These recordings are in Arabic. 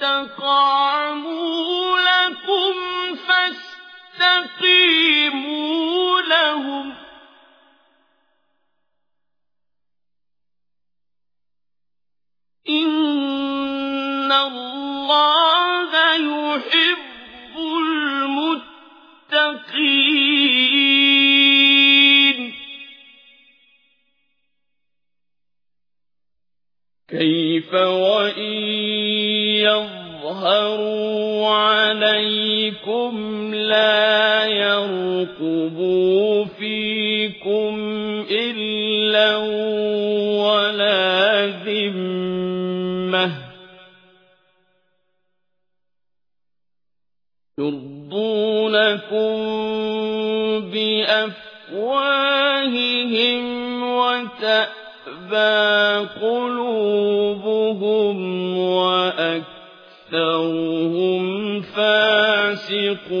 استقاموا لكم فاستقيموا لهم. إن الله يحب المتقين. كيف وإن يظهروا عليكم لا يرقبوا فيكم إلا ولا ذمة يرضونكم بأفواههم وتأبى قلوبهم وأكثر أكثرهم فاسقون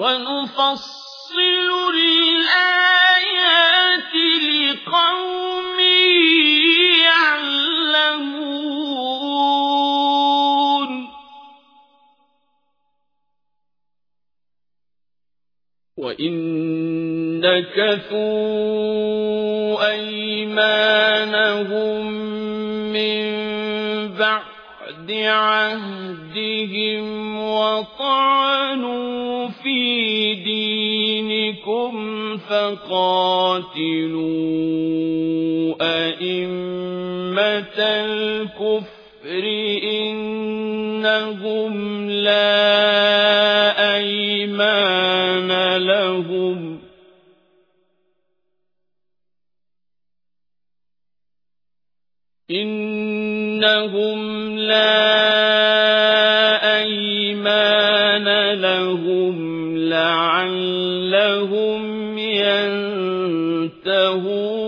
ونفصل الآيات لقوم يعلمون. وإن نكثوا أيمانهم من بعد عهدهم وطعنوا في دينكم فقاتلوا أئمة الكفر إنهم لا إنهم لا أيمان لهم لعلهم ينتهون.